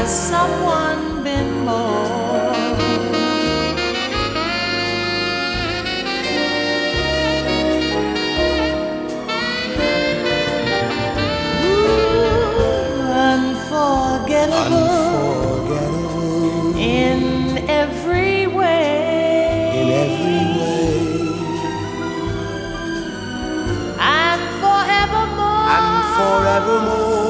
Has someone been more. Ooh, unforgettable Unforgettable in every way. in every way. And forevermore. And forevermore,